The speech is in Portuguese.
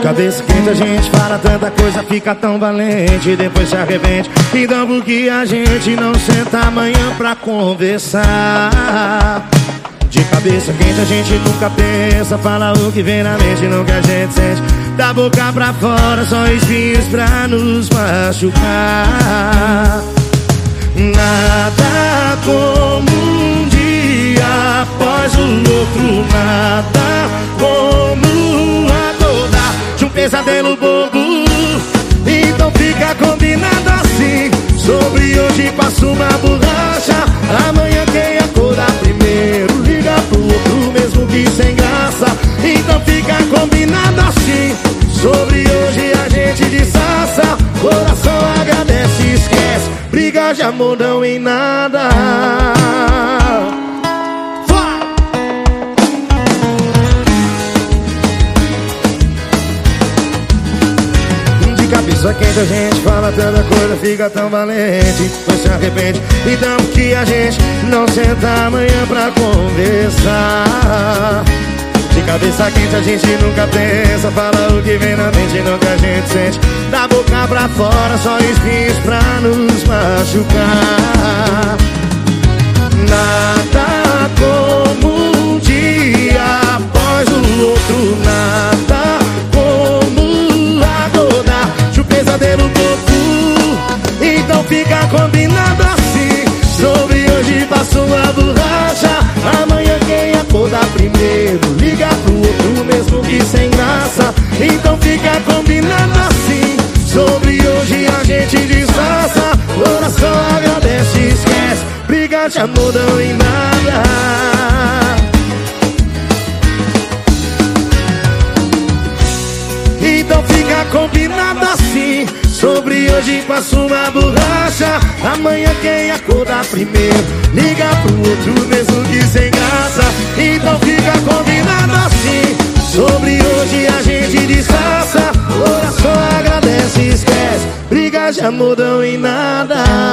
cabeça quente a gente fala tanta coisa, fica tão valente, depois se arrepende. Então por que a gente não senta amanhã pra conversar? De cabeça quente a gente nunca pensa, fala o que vem na mente, não que a gente sente. Da boca pra fora, só espinhos pra nos machucar. Nada como um dia após o outro, nada combinado assim. Sobre hoje a gente desaça. Coração agradece e esquece. Briga amor não em nada. Cabeça quente a gente fala tanta coisa, fica tão valente, depois se arrepende. Então que a gente não senta amanhã pra conversar. Cabeça quente a gente nunca pensa, fala o que vem na mente, não que a gente sente. Da boca pra fora, só espinhos pra nos machucar. Amor não em nada. Então fica combinado assim. Sobre hoje passo uma borracha. Amanhã quem acordar primeiro liga pro outro, mesmo que sem graça. Então fica combinado assim. Sobre hoje a gente disfarça. Coração agradece e esquece. Briga amor não em nada.